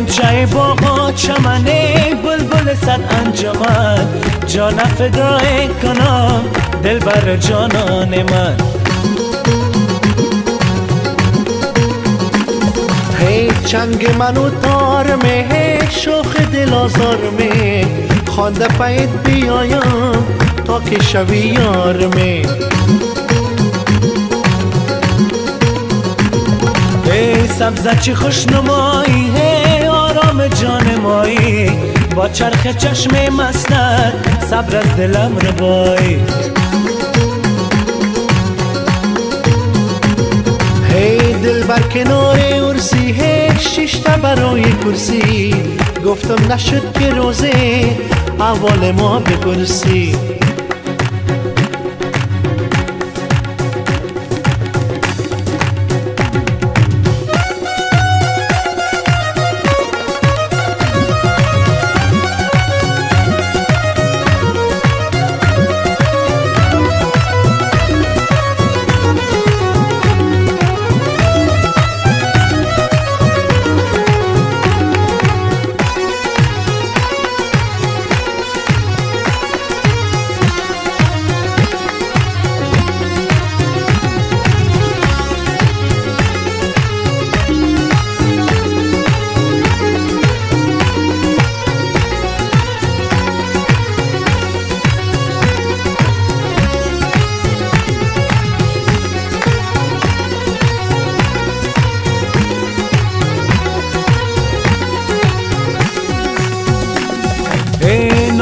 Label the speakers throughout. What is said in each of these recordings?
Speaker 1: غنچه باغا چمنه بلبل صد انجمن. جان فدای کنم دل بر جانان من.
Speaker 2: هی چنگ منو تار می شوخ دل آزار می خانده پایید بیایم تا که شوی یار می
Speaker 1: ای سبزه چی خوش نمایی با چرخ چشم مستر صبر از دلم بایی
Speaker 2: هی دل بر کنار ارسی هی شیشتا برای کرسی. گفتم نشد که روزه اول ما بپرسی.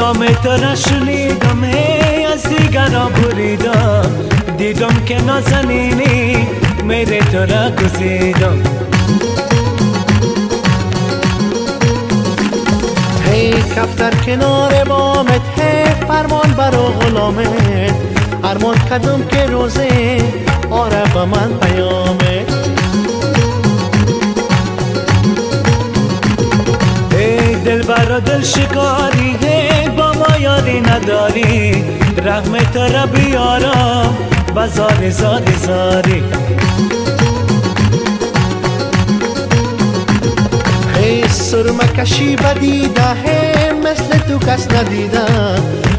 Speaker 1: نام تو را شنیدم ای از دیگران بریدم. دیدم که نازنینی میره تو را گزیدم.
Speaker 2: هی کفتر کنار بامت هی فرمان برا غلامت. ارمان کدوم که روزه آره به من پیامت
Speaker 1: ای دل برا دل شکاری نداری. رحم تو را بیارم بزاری زاری. زاری
Speaker 2: سرمه کشی بدیده مثل تو کس ندیده.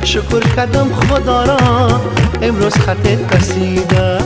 Speaker 2: شکر کدم خدا را امروز خطت رسیده.